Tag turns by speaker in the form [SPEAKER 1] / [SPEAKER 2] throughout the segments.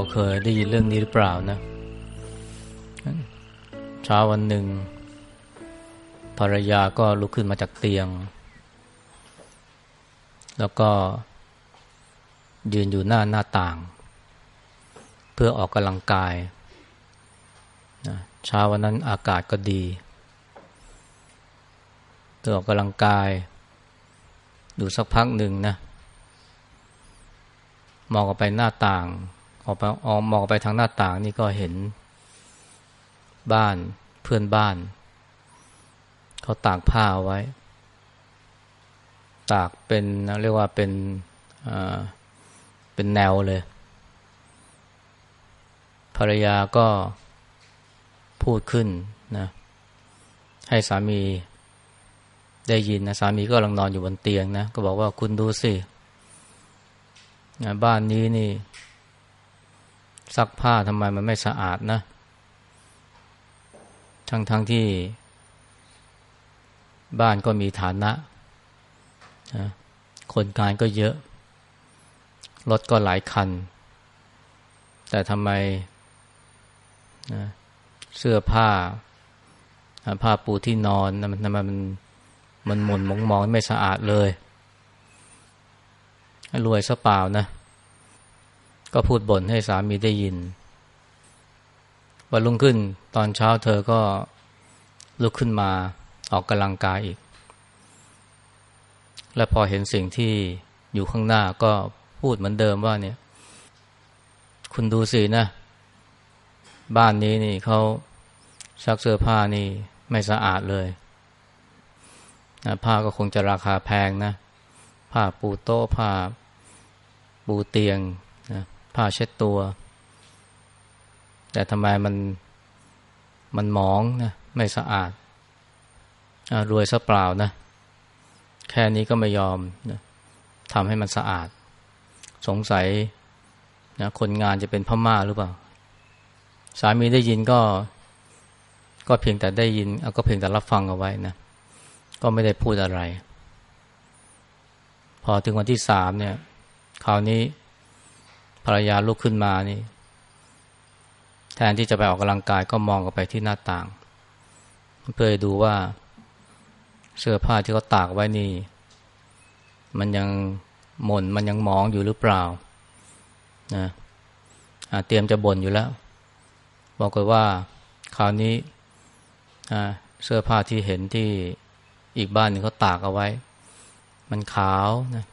[SPEAKER 1] เราเคยได้ยินเรื่องนี้หรือเปล่านะ เช้าวันหนึ่ง ภรรยาก็ลุกขึ้นมาจากเตียง แล้วก็ยืนอยู่หน้าหน้าต่าง เพื่อออกกำลังกายนะเช้าวันนั้นอากาศก็ดีเธอออกกำลังกาย ดูสักพักหนึ่งนะ มองออกไปหน้าต่าง ออกไปออกมองไปทางหน้าต่างนี่ก็เห็นบ้านเพื่อนบ้าน เขาตากผ้าไว้ ตากเป็นเรียกว่าเป็นเป็นแนวเลย ภรรยาก็พูดขึ้นนะให้สามีได้ยินนะสามีก็กำลังนอนอยู่บนเตียงนะ ก็บอกว่าคุณดูสิ บ้านนี้นี่ ซักผ้าทำไมมันไม่สะอาดนะ ทั้งทั้งที่ บ้านก็มีฐานะนะคนงานก็เยอะ รถก็หลายคัน แต่ทำไมนะเสื้อผ้า ผ้าปูที่นอนมันทำไมมันมันหมุนมองมองไม่สะอาดเลย รวยซะเปล่านะ ก็พูดบ่นให้สามีได้ยิน วันรุ่งขึ้นตอนเช้าเธอก็ลุกขึ้นมาออกกำลังกายอีก และพอเห็นสิ่งที่อยู่ข้างหน้าก็พูดเหมือนเดิมว่าเนี่ย คุณดูสินะ บ้านนี้นี่เขาซักเสื้อผ้านี่ไม่สะอาดเลยผ้าก็คงจะราคาแพงนะ ผ้าปูโต๊ะผ้าปูเตียงนะ ผ้าเช็ดตัว แต่ทำไมมันมันหมองนะไม่สะอาดอรวยซะเปล่านะ แค่นี้ก็ไม่ยอมนะทำให้มันสะอาด สงสัยนะคนงานจะเป็นพม่าหรือเปล่า สามีได้ยินก็ ก็เพียงแต่ได้ยินก็เพียงแต่รับฟังเอาไว้นะก็ไม่ได้พูดอะไร พอถึงวันที่สามเนี่ย คราวนี้ รรยาลุกขึ้นมานี่ แทนที่จะไปออกกำลังกายก็มองกันไปที่หน้าต่าง เพื่อดูว่าเสื้อผ้าที่เขาตากไว้นี่ มันยังหม่นมันยังมองอยู่หรือเปล่านะเตรียมจะบ่นอยู่แล้ว บอกเลยว่าคราวนี้เสื้อผ้าที่เห็นที่อีกบ้านหนึ่งเขาตากเอาไว้ มันขาวนะ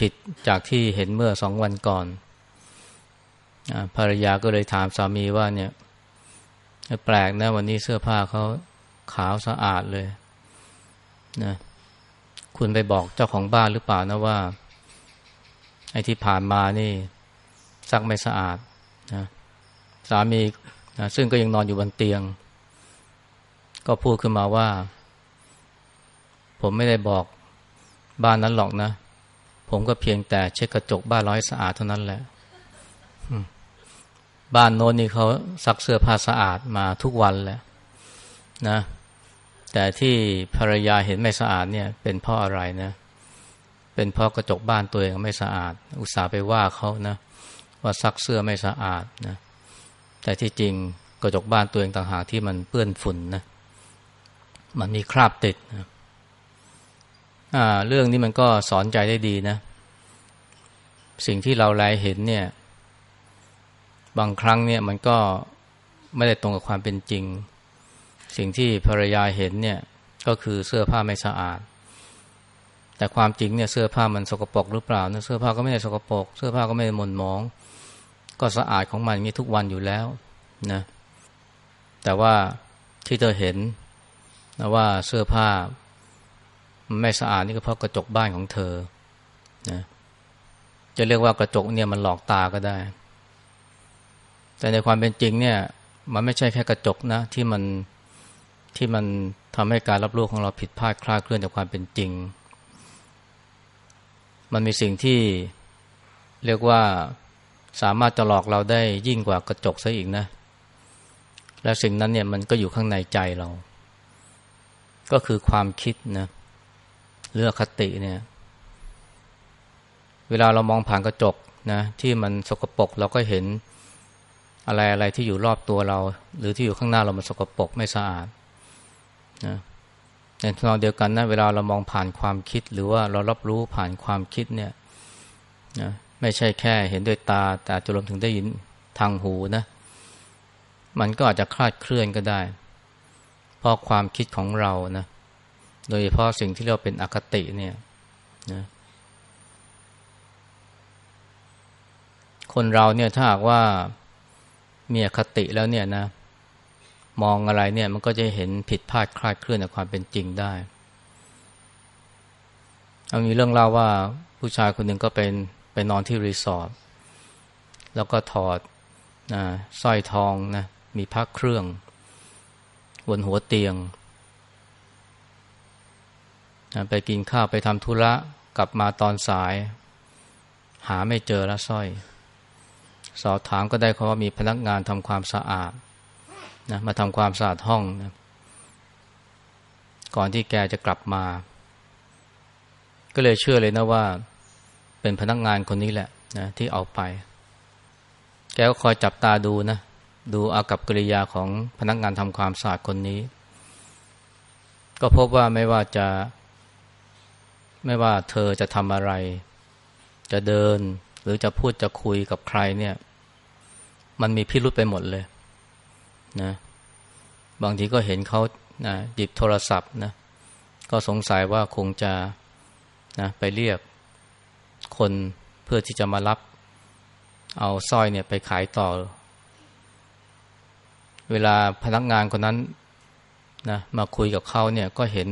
[SPEAKER 1] ผิดจากที่เห็นเมื่อสองวันก่อนภรรยาก็เลยถามสามีว่าเนี่ย แปลกนะวันนี้เสื้อผ้าเขาขาวสะอาดเลยนะคุณไปบอกเจ้าของบ้านหรือเปล่านะว่า ไอ้ที่ผ่านมานี่ ซักไม่สะอาดนะสามีนะซึ่งก็ยังนอนอยู่บนเตียง ก็พูดขึ้นมาว่า ผมไม่ได้บอกบ้านนั้นหรอกนะ ผมก็เพียงแต่เช็ดกระจกบ้านร้อยสะอาดเท่านั้นแหละบ้านโน้นนี่เขาซักเสื้อผ้าสะอาดมาทุกวันแหละนะ แต่ที่ภรรยาเห็นไม่สะอาดเนี่ย เป็นเพราะอะไรนะ เป็นเพราะกระจกบ้านตัวเองไม่สะอาด อุตส่าห์ไปว่าเขานะว่าซักเสื้อไม่สะอาดนะ แต่ที่จริงกระจกบ้านตัวเองต่างหากที่มันเปื้อนฝุ่นนะมันมีคราบติดนะอ่าเรื่องนี้มันก็สอนใจได้ดีนะ สิ่งที่เราแลเห็นเนี่ย บางครั้งเนี่ยมันก็ไม่ได้ตรงกับความเป็นจริง สิ่งที่ภรรยาเห็นเนี่ยก็คือเสื้อผ้าไม่สะอาด แต่ความจริงเนี่ยเสื้อผ้ามันสกปรกหรือเปล่าเสื้อผ้าก็ไม่ได้สกปรกเสื้อผ้าก็ไม่ได้หม่นหมอง ก็สะอาดของมันมีทุกวันอยู่แล้วนะแต่ว่าที่เธอเห็นนะว่าเสื้อผ้าไม่สะอาดนี่ก็เพราะกระจกบ้านของเธอนะ จะเรียกว่ากระจกเนี่ยมันหลอกตาก็ได้ แต่ในความเป็นจริงเนี่ย มันไม่ใช่แค่กระจกนะ ที่มันที่มันทำให้การรับรู้ของเราผิดพลาดคลาดเคลื่อนจากความเป็นจริง มันมีสิ่งที่เรียกว่าสามารถจะหลอกเราได้ยิ่งกว่ากระจกซะอีกนะ และสิ่งนั้นเนี่ยมันก็อยู่ข้างในใจเรา ก็คือความคิดนะเรือคติเนี่ย เวลาเรามองผ่านกระจกนะที่มันสกปรกเราก็เห็นอะไรอะไรที่อยู่รอบตัวเรา หรือที่อยู่ข้างหน้าเรามันสกปรกไม่สะอาดนะในทางเดียวกันนะเวลาเรามองผ่านความคิด หรือว่าเรารับรู้ผ่านความคิดเนี่ยนะไม่ใช่แค่เห็นด้วยตา แต่จะรวมถึงได้ยินทางหูนะมันก็อาจจะคลาดเคลื่อนก็ได้ เพราะความคิดของเรานะโดยเฉพาะสิ่งที่เราเป็นอคติเนี่ยนะ คนเราเนี่ยถ้าหากว่ามีอคติแล้วเนี่ยนะ มองอะไรเนี่ยมันก็จะเห็นผิดพลาดคลาดเคลื่อนจากความเป็นจริงได้เอามีเรื่องเล่าว่าผู้ชายคนหนึ่งก็เป็นไปนอนที่รีสอร์ทแล้วก็ถอดนะสร้อยทองนะมีพักเครื่องบนหัวเตียงนะไปกินข้าวไปทำธุระกลับมาตอนสาย หาไม่เจอแล้วสร้อย สอบถามก็ได้เขาว่ามีพนักงานทำความสะอาดนะมาทำความสะอาดห้องนะก่อนที่แกจะกลับมา ก็เลยเชื่อเลยนะว่า เป็นพนักงานคนนี้แหละนะที่เอาไป แกก็คอยจับตาดูนะ ดูอากับกิริยาของพนักงานทำความสะอาดคนนี้ ก็พบว่าไม่ว่าจะ ไม่ว่าเธอจะทำอะไร จะเดิน หรือจะพูดจะคุยกับใครเนี่ย มันมีพิรุษไปหมดเลยนะ บางทีก็เห็นเขานะหยิบโทรศัพท์นะ ก็สงสัยว่าคงจะนะไปเรียกคนเพื่อที่จะมารับ เอาสร้อยเนี่ยไปขายต่อ เวลาพนักงานคนนั้นนะมาคุยกับเขาเนี่ยก็เห็น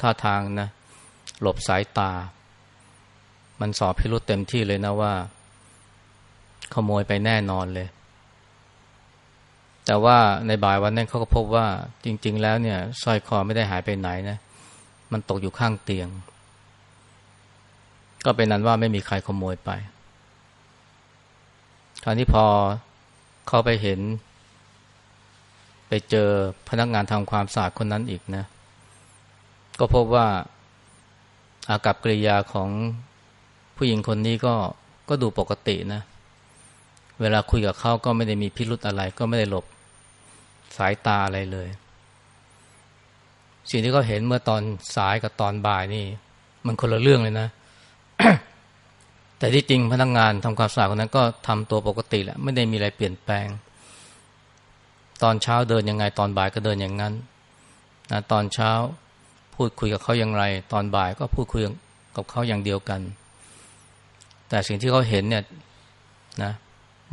[SPEAKER 1] ท่าทางนะหลบสายตา มันสอบพิรุษเต็มที่เลยนะว่า ขโมยไปแน่นอนเลย แต่ว่าในบ่ายวันนั้นเขาก็พบว่าจริง ๆ แล้วเนี่ยสร้อยคอไม่ได้หายไปไหนนะ มันตกอยู่ข้างเตียง ก็เป็นนั้นว่าไม่มีใครขโมยไปคราวนี้พอเขาไปเห็น ไปเจอพนักงานทำความสะอาดคนนั้นอีกนะ ก็พบว่าอากับกริยาของ ผู้หญิงคนนี้ก็ก็ดูปกตินะ เวลาคุยกับเขาก็ไม่ได้มีพิรุธอะไร ก็ไม่ได้หลบสายตาอะไรเลย สิ่งที่เขาเห็นเมื่อตอนสายกับตอนบ่ายนี่ มันคนละเรื่องเลยนะ แต่ที่จริงพนักงานทำความสะอาดคนนั้นก็ทำตัวปกติแหละไม่ได้มีอะไรเปลี่ยนแปลง ตอนเช้าเดินยังไง ตอนบ่ายก็เดินอย่างนั้นนะตอนเช้าพูดคุยกับเขาอย่างไร ตอนบ่ายก็พูดคุยกับเขาอย่างเดียวกัน แต่สิ่งที่เขาเห็นเนี่ยนะ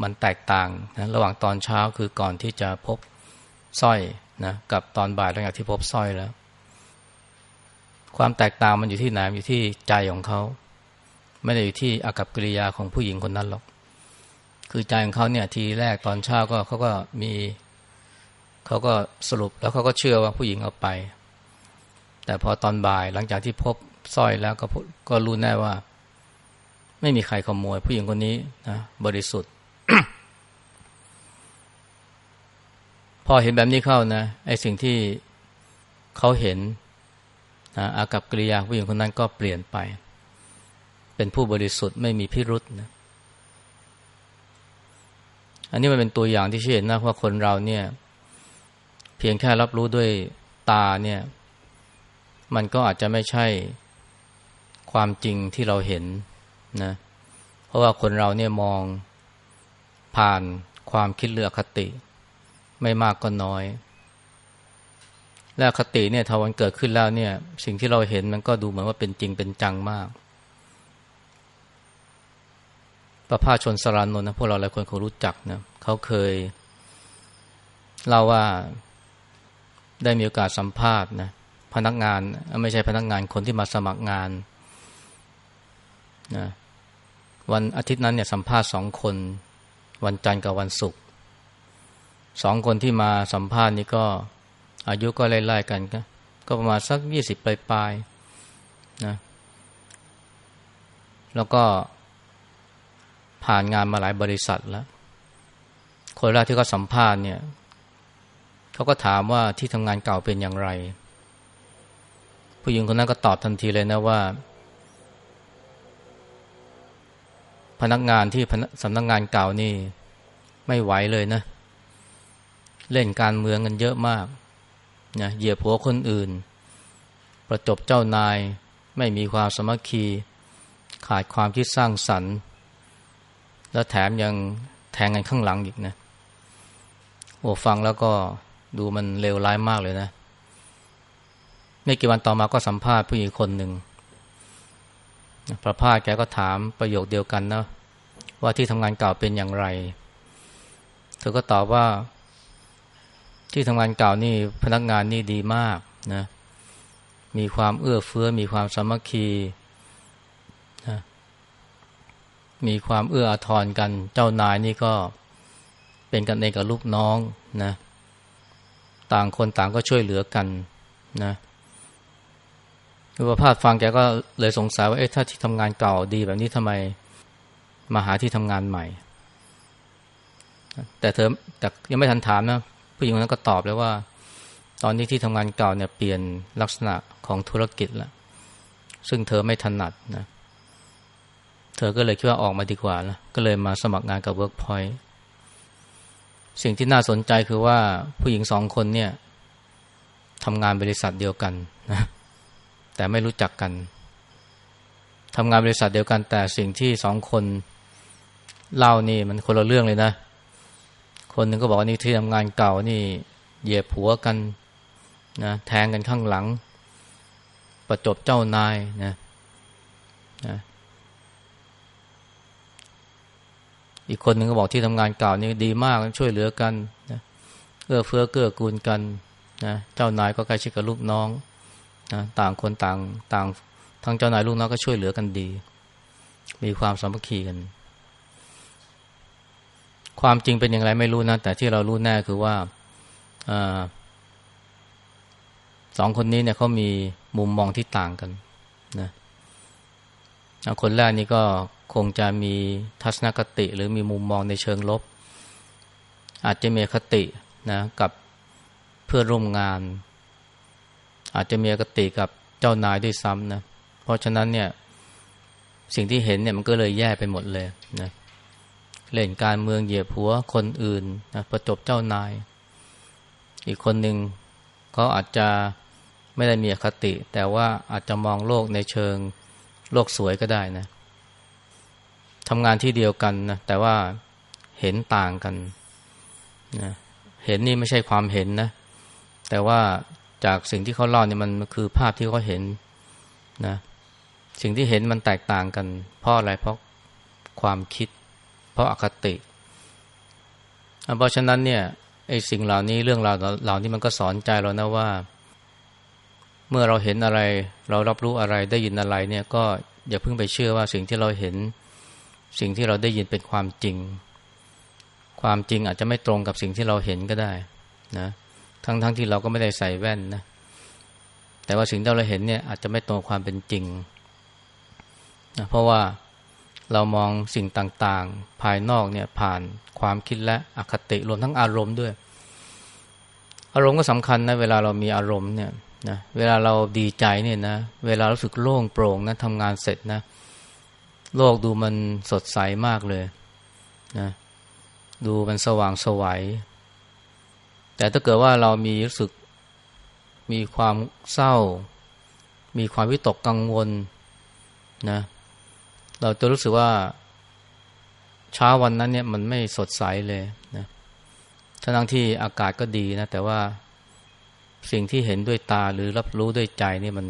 [SPEAKER 1] มันแตกต่างนะระหว่างตอนเช้าคือก่อนที่จะพบสร้อยนะกับตอนบ่ายหลังจากที่พบสร้อยแล้ว ความแตกต่างมันอยู่ที่ไหนอยู่ที่ใจของเขา ไม่ได้อยู่ที่อากับกิริยาของผู้หญิงคนนั้นหรอก คือใจของเขาเนี่ยทีแรกตอนเช้าก็เขาก็มีเขาก็สรุปแล้วเขาก็เชื่อว่าผู้หญิงเอาไป แต่พอตอนบ่ายหลังจากที่พบสร้อยแล้วก็ก็รู้แน่ว่า ไม่มีใครขโมย ผู้หญิงคนนี้นะบริสุทธิ์ พอเห็นแบบนี้เข้านะไอ้สิ่งที่เขาเห็นนะอากับกิริยาผู้หญิงคนนั้นก็เปลี่ยนไป เป็นผู้บริสุทธิ์ไม่มีพิรุษนะอันนี้มันเป็นตัวอย่างที่ชี้เห็นนะว่าคนเราเนี่ย เพียงแค่รับรู้ด้วยตาเนี่ย มันก็อาจจะไม่ใช่ความจริงที่เราเห็น นะเพราะว่าคนเราเนี่ยมองผ่านความคิดเลือกคติ ไม่มากก็น้อย และคติเนี่ยถ้าวันเกิดขึ้นแล้วเนี่ย สิ่งที่เราเห็นมันก็ดูเหมือนว่าเป็นจริงเป็นจังมาก ประภาชนสรานนท์นะพวกเราหลายคนคงรู้จักนะเขาเคยเล่าว่าได้มีโอกาสสัมภาษณ์นะพนักงานไม่ใช่พนักงานคนที่มาสมัครงานนะ วันอาทิตย์นั้นเนี่ยสัมภาษณ์สองคน วันจันทร์กับวันศุกร์สองคนที่มาสัมภาษณ์นี่ก็ อายุก็ไล่ๆกันก็ก็ประมาณสักยี่สิบปลายๆนะแล้วก็ผ่านงานมาหลายบริษัทแล้ว คนแรกที่เขาสัมภาษณ์เนี่ยเขาก็ถามว่าที่ทำงานเก่าเป็นอย่างไร ผู้หญิงคนนั้นก็ตอบทันทีเลยนะว่า พนักงานที่สำนักงงานเก่านี่ไม่ไหวเลยนะ เล่นการเมืองกันเยอะมากนะเหยียบหัวคนอื่น ประจบเจ้านายไม่มีความสมัคคี ขาดความคิดสร้างสรรค์ แล้วแถมยังแทงกันข้างหลังอีกนะโอ้ฟังแล้วก็ดูมันเลวร้ายมากเลยนะ ไม่กี่วันต่อมาก็สัมภาษณ์ผู้หญิงคนหนึ่ง พระพาแกก็ถามประโยคเดียวกันนะว่าที่ทำงานเก่าเป็นอย่างไร เธอก็ตอบว่า ที่ทำงานเก่านี่พนักงานนี่ดีมากนะมีความเอื้อเฟื้อ มีความสามัคคีนะมีความเอื้ออาทรกัน เจ้านายนี่ก็เป็นกันเองกับลูกน้องนะ ต่างคนต่างก็ช่วยเหลือกันนะ อุปภาสฟังแกก็เลยสงสัยว่าเอ๊ะถ้าที่ทำงานเก่าดีแบบนี้ทำไมมาหาที่ทำงานใหม่ แต่เธอแต่ยังไม่ทันถามนะผู้หญิงคนนั้นก็ตอบเลยว่า ตอนนี้ที่ทำงานเก่าเนี่ยเปลี่ยนลักษณะของธุรกิจแล้วซึ่งเธอไม่ถนัดนะเธอก็เลยคิดว่าออกมาดีกว่าล้วก็เลยมาสมัครงานกับ Workpoint สิ่งที่น่าสนใจคือว่าผู้หญิงสองคนเนี่ยทำงานบริษัทเดียวกันนะ แต่ไม่รู้จักกันทำงานบริษัทเดียวกันแต่สิ่งที่สองคนเล่านี่มันคนละเรื่องเลยนะ คนหนึ่งก็บอกว่านี่ที่ทำงานเก่านี่เหยียบผัวกันนะแทงกันข้างหลัง ประจบเจ้านายนะนะอีกคนหนึ่งก็บอกที่ทำงานเก่านี่ดีมากช่วยเหลือกันนะเอื้อเฟื้อเกื้อกูลกันนะเจ้านายก็ใกล้ชิดกับลูกน้อง นะต่างคนต่างต่างทั้งเจ้านายลูกน้องก็ช่วยเหลือกันดี มีความสามัคคีกัน ความจริงเป็นอย่างไรไม่รู้นะ แต่ที่เรารู้แน่คือว่าอสองคนนี้เนี่ยเขามีมุมมองที่ต่างกันนะคนแรกนี่ก็คงจะมีทัศนคติ หรือมีมุมมองในเชิงลบ อาจจะมีคตินะกับเพื่อนร่วมงาน อาจจะมีอคติกับเจ้านายด้วยซ้ำนะเพราะฉะนั้นเนี่ยสิ่งที่เห็นเนี่ยมันก็เลยแย่ไปหมดเลยนะเล่นการเมืองเหยียบหัวคนอื่นนะประจบเจ้านาย อีกคนหนึ่งเขาอาจจะไม่ได้มีอคติ แต่ว่าอาจจะมองโลกในเชิงโลกสวยก็ได้นะทำงานที่เดียวกันนะแต่ว่าเห็นต่างกันนะเห็นนี่ไม่ใช่ความเห็นนะแต่ว่า จากสิ่งที่เขาเล่าเนี่ยมันคือภาพที่เขาเห็นนะสิ่งที่เห็นมันแตกต่างกัน เพราะอะไรเพราะความคิด เพราะอคติเพราะฉะนั้นเนี่ยไอ้สิ่งเหล่านี้เรื่องราวเหล่านี้มันก็สอนใจเรานะว่า เมื่อเราเห็นอะไร เรารับรู้อะไรได้ยินอะไรเนี่ยก็อย่าเพิ่งไปเชื่อว่าสิ่งที่เราเห็น สิ่งที่เราได้ยินเป็นความจริง ความจริงอาจจะไม่ตรงกับสิ่งที่เราเห็นก็ได้นะ ทั้งๆทที่เราก็ไม่ได้ใส่แว่นนะ แต่ว่าสิ่งที่เราเห็นเนี่ยอาจจะไม่ตรงความเป็นจริงนะเพราะว่าเรามองสิ่งต่างๆ ภายนอกเนี่ยผ่านความคิดและอคติรวมทั้งอารมณ์ด้วย อารมณ์ก็สำคัญนะเวลาเรามีอารมณ์เนี่ยนะเวลาเราดีใจเนี่ยนะเวลารู้สึกโล่งโปร่งนะทำงานเสร็จนะ โลกดูมันสดใสมากเลยนะดูมันสว่างสวยัย แต่ถ้าเกิดว่าเรามีรู้สึกมีความเศร้า มีความวิตกกังวลนะเราจะรู้สึกว่าเช้าวันนั้นเนี่ยมันไม่สดใสเลยนะทั้งที่อากาศก็ดีนะ แต่ว่าสิ่งที่เห็นด้วยตาหรือรับรู้ด้วยใจนี่มัน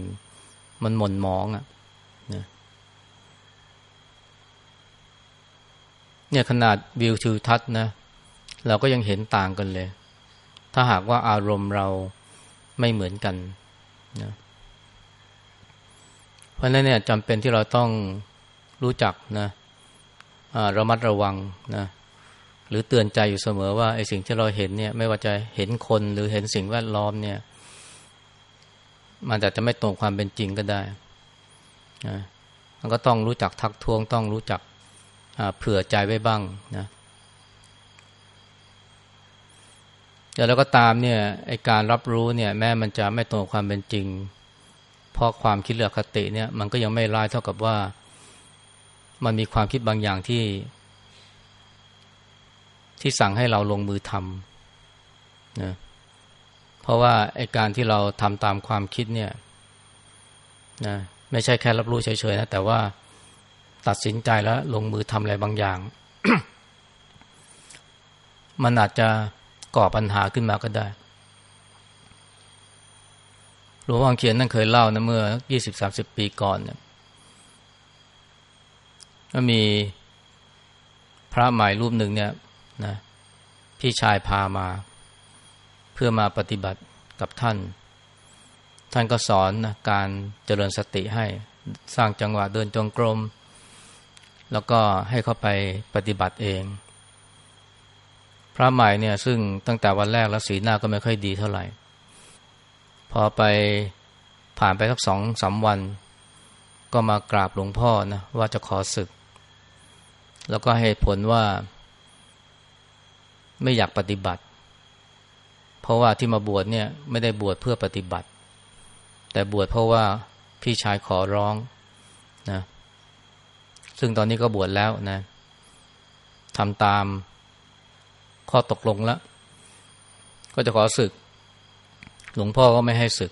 [SPEAKER 1] มันหม่นหมองอะ่ะนะเนี่ยขนาดวิวทิวทัศน์นะเราก็ยังเห็นต่างกันเลย ถ้าหากว่าอารมณ์เราไม่เหมือนกันนะเพราะนั้นเนี่ยจำเป็นที่เราต้องรู้จักนะระมัดระวังนะหรือเตือนใจอยู่เสมอว่าไอ้สิ่งที่เราเห็นเนี่ย ไม่ว่าจะเห็นคนหรือเห็นสิ่งแวดล้อมเนี่ย มันอาจจะไม่ตรงความเป็นจริงก็ได้นะมันก็ต้องรู้จักทักท้วงต้องรู้จักเผื่อใจไว้บ้างนะ แต่แล้วก็ตามเนี่ยไอการรับรู้เนี่ยแม้มันจะไม่ตรงความเป็นจริง เพราะความคิดเลือกคติเนี่ยมันก็ยังไม่ร้ายเท่ากับว่า มันมีความคิดบางอย่างที่ ที่สั่งให้เราลงมือทำนะเพราะว่าไอการที่เราทำตามความคิดเนี่ยนะไม่ใช่แค่รับรู้เฉยๆนะแต่ว่าตัดสินใจแล้วลงมือทำอะไรบางอย่าง มันอาจจะ ก่อปัญหาขึ้นมาก็ได้หลวงพ่อเขียนนั่นเคยเล่านะเมื่อยี่สิบสามสิบปีก่อนเนี่ยก็มีพระใหม่รูปหนึ่งเนี่ยนะพี่ชายพามา เพื่อมาปฏิบัติกับท่าน ท่านก็สอนนะการเจริญสติให้สร้างจังหวะเดินจงกรม แล้วก็ให้เขาไปปฏิบัติเอง ระใหม่เนี่ยซึ่งตั้งแต่วันแรกแล้วสีหน้าก็ไม่ค่อยดีเท่าไหร่ พอไปผ่านไปสักสองสาวัน ก็มากราบหลวงพ่อนะว่าจะขอศึก แล้วก็ให้ผลว่า ไม่อยากปฏิบัติ เพราะว่าที่มาบวชเนี่ยไม่ได้บวชเพื่อปฏิบัติ แต่บวชเพราะว่าพี่ชายขอร้องนะซึ่งตอนนี้ก็บวชแล้วนะทำตาม ข้อตกลงแล้ว ก็จะขอศึก หลวงพ่อก็ไม่ให้ศึก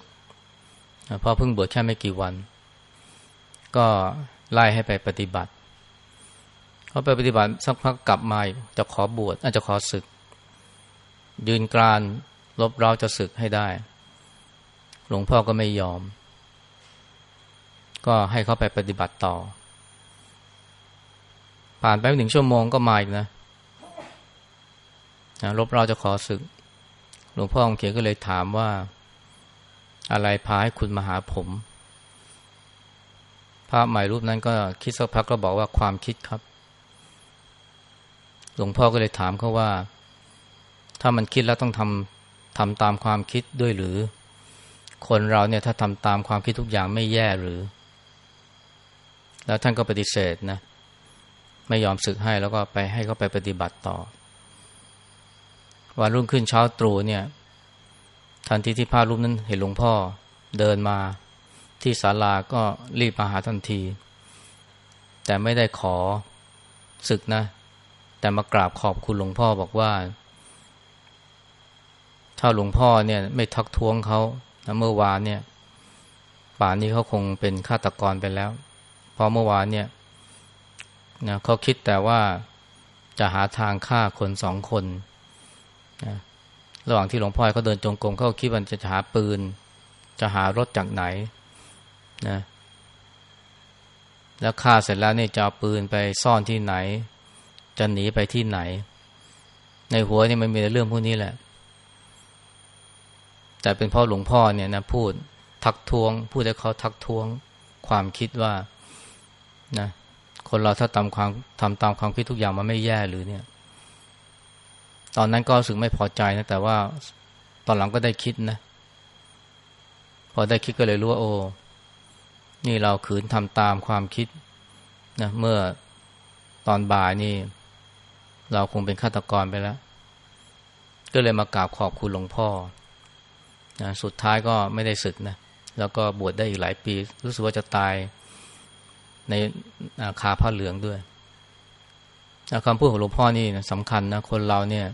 [SPEAKER 1] เพราะเพิ่งบวชแค่ไม่กี่วัน ก็ไล่ให้ไปปฏิบัติพอไปปฏิบัติสักพักกลับมาจะขอบวชอาจจะขอศึก ยืนกรานลบเร้าจะศึกให้ได้ หลวงพ่อก็ไม่ยอม ก็ให้เขาไปปฏิบัติต่อ ผ่านไปหนึ่งชั่วโมงก็มาอีกนะ นะลบเราจะขอศึก หลวงพ่อองเขียนก็เลยถามว่า อะไรพาให้คุณมาหาผมพระใหม่รูปนั้นก็คิดสักพักก็บอกว่าความคิดครับ หลวงพ่อก็เลยถามเขาว่า ถ้ามันคิดแล้วต้องทำทำตามความคิดด้วยหรือ คนเราเนี่ยถ้าทำตามความคิดทุกอย่างไม่แย่หรือ แล้วท่านก็ปฏิเสธนะ ไม่ยอมศึกให้แล้วก็ไปให้เขาไปปฏิบัติต่อ วันรุ่งขึ้นเช้าตรู่เนี่ย ทันทีที่พระรูปนั้นเห็นหลวงพ่อเดินมาที่ศาลาก็รีบมาหาทันที แต่ไม่ได้ขอศึกนะ แต่มากราบขอบคุณหลวงพ่อบอกว่า ถ้าหลวงพ่อเนี่ย ไม่ทักท้วงเขาเมื่อวานเนี่ย ป่านนี้เขาคงเป็นฆาตกรไปแล้ว เพราะเมื่อวานเนี่ยนะเขาคิดแต่ว่าจะหาทางฆ่าคนสองคน ระหว่างที่หลวงพ่อเขาเดินจงกรมเขาคิดว่าจะหาปืน จะหารถจากไหนนะแล้วฆ่าเสร็จแล้วเนี่ยจะเอาปืนไปซ่อนที่ไหน จะหนีไปที่ไหน ในหัวนี่มันมีแต่เรื่องพวกนี้แหละ แต่เป็นพ่อหลวงพ่อเนี่ยนะพูดทักท้วง พูดให้เขาทักท้วงความคิดว่านะคนเราถ้าทำความทำตามความคิดทุกอย่างมันไม่แย่หรือเนี่ย ตอนนั้นก็รู้สึกไม่พอใจนะแต่ว่าตอนหลังก็ได้คิดนะพอได้คิดก็เลยรู้ว่าโอ้นี่เราขืนทำตามความคิดนะเมื่อตอนบ่ายนี่ เราคงเป็นฆาตกรไปแล้ว ก็เลยมากราบขอบคุณหลวงพ่อนะสุดท้ายก็ไม่ได้ศึกนะแล้วก็บวชได้อีกหลายปี รู้สึกว่าจะตายในคาผ้าเหลืองด้วยคำพูดของหลวงพ่อนี่นะสำคัญนะคนเราเนี่ย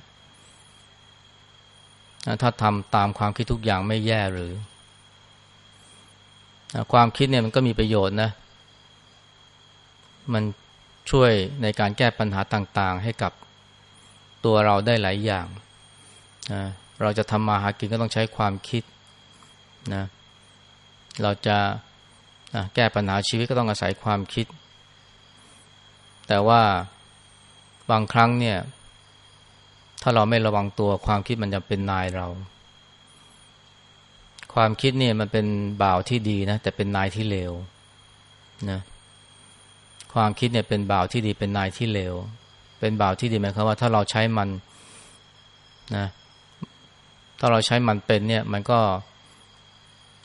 [SPEAKER 1] ถ้าทำตามความคิดทุกอย่างไม่แย่หรือ ความคิดเนี่ยมันก็มีประโยชน์นะ มันช่วยในการแก้ปัญหาต่างๆ ให้กับตัวเราได้หลายอย่างนะเราจะทำมาหากินก็ต้องใช้ความคิดนะเราจะนะแก้ปัญหาชีวิตก็ต้องอาศัยความคิด แต่ว่าบางครั้งเนี่ย ถ้าเราไม่ระวังตัวความคิดมันจะเป็นนายเรา ความคิดเนี่ยมันเป็นบ่าวที่ดีนะแต่เป็นนายที่เลวนะความคิดเนี่ยเป็นบ่าวที่ดีเป็นนายที่เลวเป็นบ่าวที่ดีไหมครับว่าถ้าเราใช้มันนะถ้าเราใช้มันเป็นเนี่ยมันก็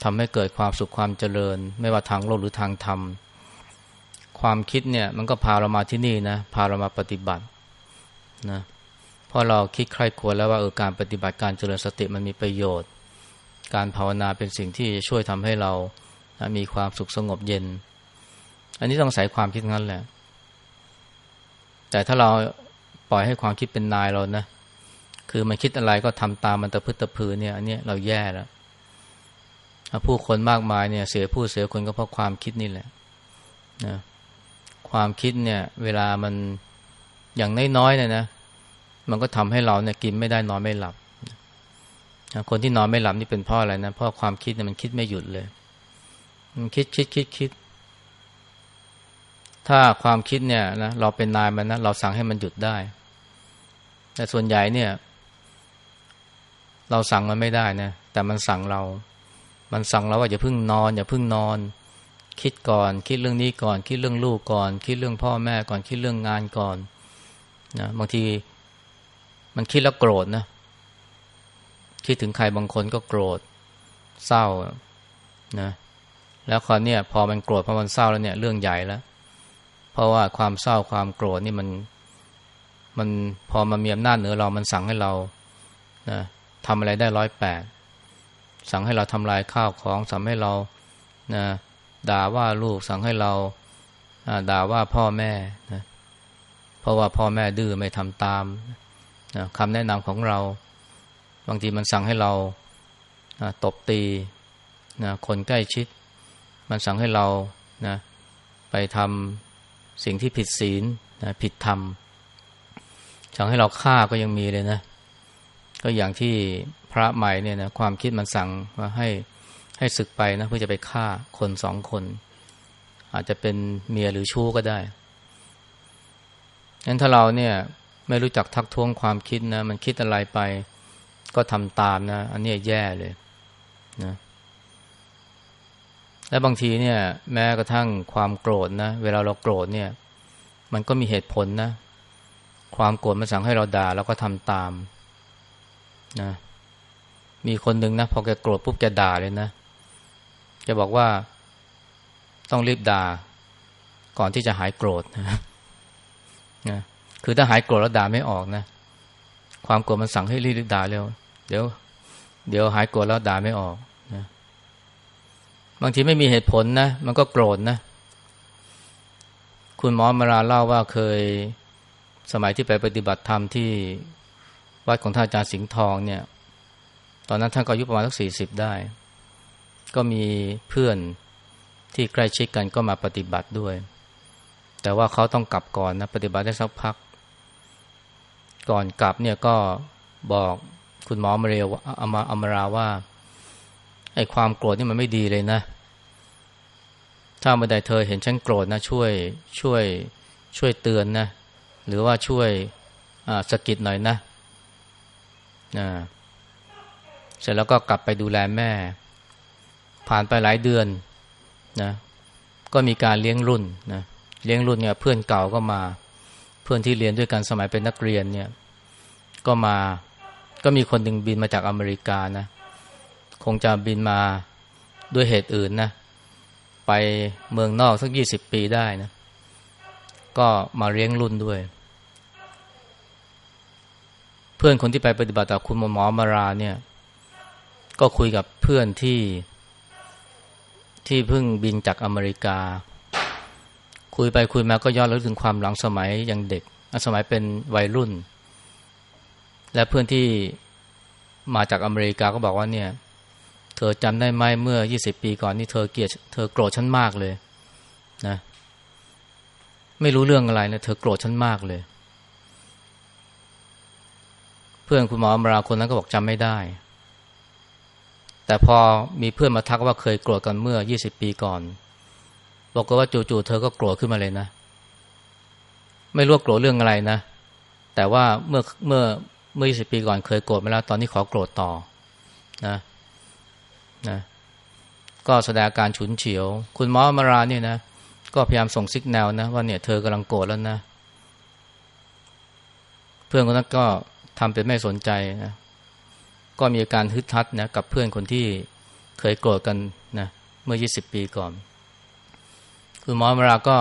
[SPEAKER 1] ทำให้เกิดความสุขความเจริญ ไม่ว่าทางโลกหรือทางธรรม ความคิดเนี่ยมันก็พาเรามาที่นี่นะพาเรามาปฏิบัตินะ พราะเราคิดใคร่ควรแล้วว่าเออการปฏิบัติการเจริญสติมันมีประโยชน์ การภาวนาเป็นสิ่งที่ช่วยทำให้เรานะมีความสุขสงบเย็น อันนี้ต้องใส่ความคิดงั้นแหละ แต่ถ้าเราปล่อยให้ความคิดเป็นนายเรานะ คือมันคิดอะไรก็ทำตามมันตะพึดตะพือเนี่ย อันนี้เราแย่แล้วผู้คนมากมายเนี่ย เสียผู้เสียคนก็เพราะความคิดนี่แหละนะความคิดเนี่ย เวลามันอย่างน้อยๆเนี่ยนะ มันก็ทำให้เราเนี่ยกินไม่ได้นอนไม่หลับ คนที่นอนไม่หลับนี่เป็นเพราะอะไรนะเพราะความคิดเนี่ยมันคิดไม่หยุดเลย มันคิดคิดคิดคิด ถ้าความคิดเนี่ยนะเราเป็นนายมันนะเราสั่งให้มันหยุดได้ แต่ส่วนใหญ่เนี่ย เราสั่งมันไม่ได้นะแต่มันสั่งเรา มันสั่งเราว่าอย่าเพิ่งนอน อย่าเพิ่งนอน คิดก่อน คิดเรื่องนี้ก่อน คิดเรื่องลูกก่อน คิดเรื่องพ่อแม่ก่อนคิดเรื่องงานก่อนนะบางที มันคิดแล้วโกรธนะ คิดถึงใครบางคนก็โกรธ เศร้านะ แล้วคราวนี้พอมันโกรธพอมันเศร้าแล้วเนี่ย เรื่องใหญ่แล้ว เพราะว่าความเศร้าความโกรธนี่มัน มันพอมันมีอำนาจเหนือเรา มันสั่งให้เรานะทำอะไรได้ร้อยแปด สั่งให้เราทำลายข้าวของ สั่งให้เรานะด่าว่าลูก สั่งให้เราด่าว่าพ่อแม่นะเพราะว่าพ่อแม่ดื้อไม่ทำตามนะ คำแนะนำของเรา บางทีมันสั่งให้เราตบตีนะคนใกล้ชิด มันสั่งให้เรานะไปทำสิ่งที่ผิดศีลนะผิดธรรม สั่งให้เราฆ่าก็ยังมีเลยนะ ก็อย่างที่พระใหม่เนี่ยนะความคิดมันสั่งว่าให้ให้ศึกไปนะเพื่อจะไปฆ่าคนสองคน อาจจะเป็นเมียหรือชู้ก็ได้งั้นถ้าเราเนี่ย ไม่รู้จักทักท้วงความคิดนะ มันคิดอะไรไปก็ทำตามนะ อันนี้แย่เลยนะและบางทีเนี่ย แม้กระทั่งความโกรธนะ เวลาเราโกรธเนี่ย มันก็มีเหตุผลนะ ความโกรธมันสั่งให้เราด่าแล้วก็ทำตามนะมีคนหนึ่งนะพอแกโกรธปุ๊บแกด่าเลยนะแกบอกว่าต้องรีบด่าก่อนที่จะหายโกรธนะนะ คือถ้าหายโกรธแล้วด่าไม่ออกนะ ความโกรธมันสั่งให้รีบด่าเร็ว เดี๋ยว เดี๋ยวหายโกรธแล้วด่าไม่ออกนะบางทีไม่มีเหตุผลนะ มันก็โกรธนะ คุณหมอมาราเล่าว่าเคยสมัยที่ไปปฏิบัติธรรมที่วัดของท่านอาจารย์สิงห์ทองเนี่ย ตอนนั้นท่านก็อายุประมาณสักสี่สิบได้ ก็มีเพื่อนที่ใกล้ชิดกันก็มาปฏิบัติด้วย แต่ว่าเขาต้องกลับก่อนนะ ปฏิบัติได้สักพัก ก่อนกลับเนี่ยก็บอกคุณหมอมาเรียวอมาอมราว่าไอ้ความโกรธนี่มันไม่ดีเลยนะ ถ้าเมื่อใดเธอเห็นฉันโกรธนะช่วยช่วยช่วยเตือนนะ หรือว่าช่วยสกิดหน่อยนะนะเสร็จแล้วก็กลับไปดูแลแม่ ผ่านไปหลายเดือนนะ ก็มีการเลี้ยงรุ่นนะเลี้ยงรุ่นเนี่ยเพื่อนเก่าก็มา พื่อนที่เรียนด้วยกันสมัยเป็นนักเรียนเนี่ย ก็มาก็มีคนหนึ่งบินมาจากอเมริกานะ คงจะบินมาด้วยเหตุอื่นนะ ไปเมืองนอกสักยี่สิบปีได้นะ ก็มาเลี้ยงรุ่นด้วย เพื่อนคนที่ไปปฏิบัติต่อคุณหมอมาราเนี่ย ก็คุยกับเพื่อนที่ที่เพิ่งบินจากอเมริกา คุยไปคุยมาก็ย้อนรลึกถึงความหลังสมัยยังเด็กสมัยเป็นวัยรุ่น และเพื่อนที่มาจากอเมริกาก็บอกว่าเนี่ย เธอจำได้ไหมเมื่อยี่สิบปีก่อนนี่เธอเกลียดเธอโกรธฉันมากเลยนะ ไม่รู้เรื่องอะไรนะเธอโกรธฉันมากเลย เพื่อนคุณหมออมราคนนั้นก็บอกจำไม่ได้ แต่พอมีเพื่อนมาทักว่าเคยโกรธกันเมื่อยี่สิบปีก่อน บอกว่าจู่ๆเธอก็โกรธขึ้นมาเลยนะ ไม่รู้โกรธเรื่องอะไรนะ แต่ว่าเมื่อเมื่อเมื่อ 20 ปีก่อนเคยโกรธมาแล้ว ตอนนี้ขอโกรธต่อนะนะก็แสดงการฉุนเฉียว คุณหมอมาราเนี่ยนะ ก็พยายามส่งสิกแนวนะ ว่าเนี่ยเธอกำลังโกรธแล้วนะ เพื่อนคนนั้นก็ทำเป็นไม่สนใจนะ ก็มีอาการฮึดทัดนะกับเพื่อนคนที่เคยโกรธกันนะเมื่อ 20 ปีก่อน คุณหมอมราก็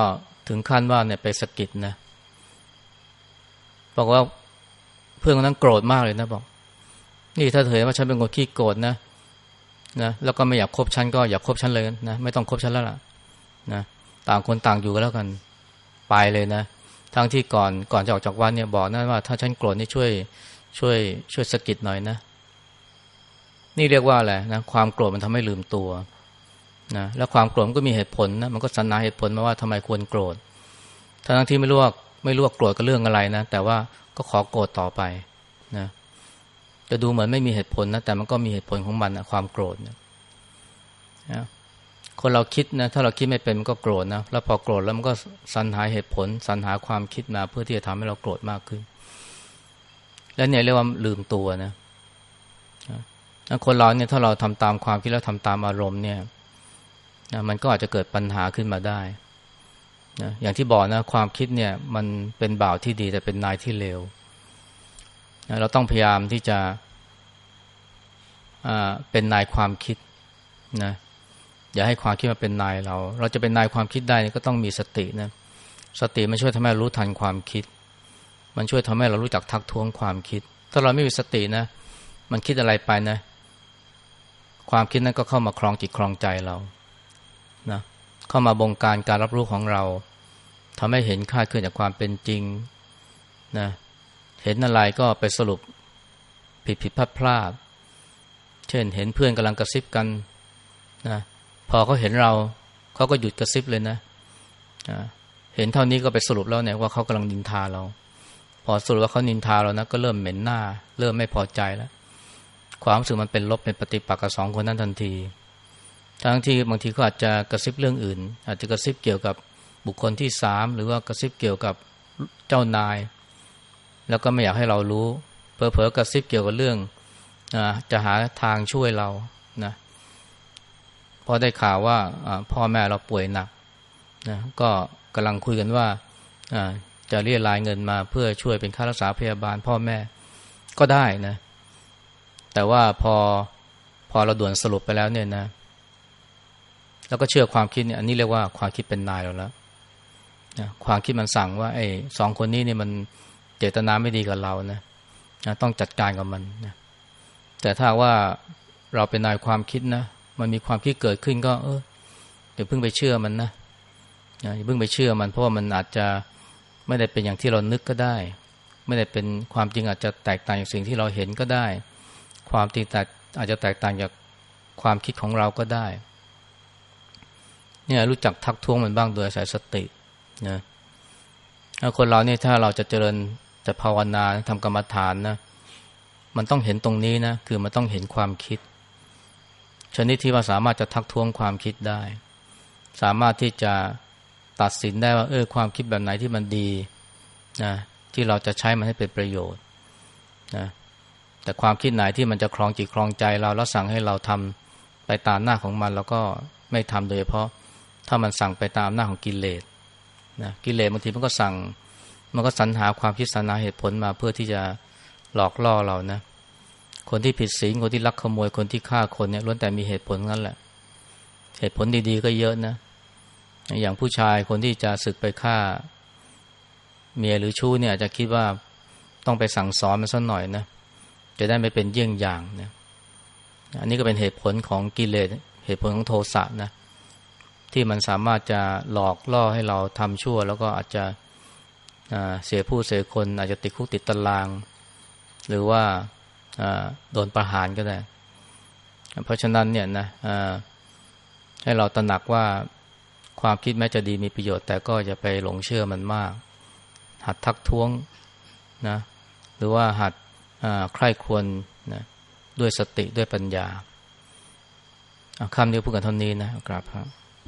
[SPEAKER 1] ถึงขั้นว่าเนี่ยไปสกิดนะ บอกว่าเพื่อนคนนั้นโกรธมากเลยนะบอก นี่ถ้าเธอว่าฉันเป็นคนขี้โกรธนะนะแล้วก็ไม่อยากคบฉันก็อย่าคบฉันเลยนะไม่ต้องคบฉันแล้วล่ะนะต่างคนต่างอยู่กันแล้วกันไปเลยนะทั้งที่ก่อนก่อนจะออกจากวัดเนี่ยบอกนะว่าถ้าฉันโกรธนี่ช่วยช่วยช่วยสกิดหน่อยนะ นี่เรียกว่าอะไรนะความโกรธมันทำให้ลืมตัว นะแล้วความโกรธก็มีเหตุผลนะมันก็สรรหาเหตุผลมาว่าทำไมควรโกรธทั้งที่ไม่รู้ว่าไม่รู้ว่าโกรธกับเรื่องอะไรนะ แต่ว่าก็ขอโกรธต่อไปนะจะดูเหมือนไม่มีเหตุผลนะแต่มันก็มีเหตุผลของมันนะความโกรธนะนะคนเราคิดนะถ้าเราคิดไม่เป็นมันก็โกรธนะแล้วพอโกรธแล้วมันก็สรรหาเหตุผลสรรหาความคิดมาเพื่อที่จะทำให้เราโกรธมากขึ้น และเนี่ยเรียกว่าลืมตัวนะนะคนเราเนี่ยถ้าเราทำตามความคิดแล้วทำตามอารมณ์เนี่ย นะมันก็อาจจะเกิดปัญหาขึ้นมาได้นะอย่างที่บอกนะความคิดเนี่ยมันเป็นบ่าวที่ดีแต่เป็นนายที่เลวนะเราต้องพยายามที่จะเป็นนายความคิดนะอย่าให้ความคิดมาเป็นนายเรา เราจะเป็นนายความคิดได้ก็ต้องมีสตินะสติมันช่วยทำให้รู้ทันความคิด มันช่วยทำให้เรารู้จักทักท้วงความคิด ถ้าเราไม่มีสตินะ มันคิดอะไรไปนะ ความคิดนั้นก็เข้ามาครองจิตครองใจเรา เข้ามาบงการการรับรู้ของเราทำให้เห็นค่าขึ้นจากความเป็นจริงนะเห็นอะไรก็ไปสรุปผิดผิดพลาดพลาดเช่นเห็นเพื่อนกำลังกระซิบกันนะพอเขาเห็นเราเขาก็หยุดกระซิบเลยนะเห็นเท่านี้ก็ไปสรุปแล้วเนี่ยว่าเขากำลังนินทาเรา พอสรุปว่าเขานินทาเรานะก็เริ่มเหม็นหน้า เริ่มไม่พอใจแล้ว ความรู้สึกมันเป็นลบเป็นปฏิปักษ์กับสองคนนั้นทันที ทั้งที่บางทีก็อาจจะกระซิบเรื่องอื่น อาจจะกระซิบเกี่ยวกับบุคคลที่สามหรือว่ากระซิบเกี่ยวกับเจ้านาย แล้วก็ไม่อยากให้เรารู้เพอเพอกระซิบเกี่ยวกับเรื่องอจะหาทางช่วยเรานะพอได้ข่าวว่าพ่อแม่เราป่วยหนักนะก็กำลังคุยกันว่าจะเรียรายเงินมาเพื่อช่วยเป็นค่ารักษาพยาบาลพ่อแม่ก็ได้นะ แต่ว่าพอพอเราด่วนสรุปไปแล้วเนี่ยนะ แล้วก็เชื่อความคิดเนี่ยอันนี้เรียกว่าความคิดเป็นนายเราแล้วนะความคิดมันสั่งว่าไอ้สองคนนี้เนี่ยมันเจตนาไม่ดีกับเรานะนะต้องจัดการกับมันนะแต่ถ้าว่าเราเป็นนายความคิดนะมันมีความคิดเกิดขึ้นก็ เออเดี๋ยวเพิ่งไปเชื่อมันนะอย่าเพิ่งไปเชื่อมันเพราะว่ามันอาจจะไม่ได้เป็นอย่างที่เรานึกก็ได้ ไม่ได้เป็นความจริงอาจจะแตกต่างจากสิ่งที่เราเห็นก็ได้ ความจริงแต่อาจจะแตกต่างจากความคิดของเราก็ได้ เนี่ยรู้จักทักท้วงมันบ้างโดยอาศัยสตินะคนเราเนี่ยถ้าเราจะเจริญจะภาวนาทำกรรมฐานนะมันต้องเห็นตรงนี้นะคือมันต้องเห็นความคิด ชนิดที่ว่าสามารถจะทักท้วงความคิดได้ สามารถที่จะตัดสินได้ว่าเออความคิดแบบไหนที่มันดีนะที่เราจะใช้มันให้เป็นประโยชน์นะแต่ความคิดไหนที่มันจะคลองจิตคลองใจเราแล้วสั่งให้เราทำไปตามหน้าของมัน แล้วก็ไม่ทำโดยเฉพาะ ถ้ามันสั่งไปตามหน้าของกิเลสนะกิเลสบางทีมันก็สั่ง มันก็สรรหาความคิดสรรหาเหตุผลมาเพื่อที่จะหลอกล่อเรานะ คนที่ผิดศีลคนที่ลักขโมยคนที่ฆ่าคนเนี่ยล้วนแต่มีเหตุผลนั้นแหละ เหตุผลดีๆก็เยอะนะ อย่างผู้ชายคนที่จะศึกไปฆ่า เมียหรือชู้เนี่ยจะคิดว่าต้องไปสั่งสอนมันสักหน่อยนะจะได้ไม่เป็นเยี่ยงอย่างนะอันนี้ก็เป็นเหตุผลของกิเลสเหตุผลของโทสะนะ ที่มันสามารถจะหลอกล่อให้เราทำชั่ว แล้วก็อาจจะเสียผู้เสียคน อาจจะติดคุกติดตาราง หรือว่าโดนประหารก็ได้ เพราะฉะนั้นเนี่ยนะให้เราตระหนักว่าความคิดแม้จะดีมีประโยชน์ แต่ก็อย่าไปหลงเชื่อมันมาก หัดทักท้วงนะหรือว่าหัดใคร่ควรนะด้วยสติด้วยปัญญาคำนี้พูดกันเท่านี้นะกราบครับ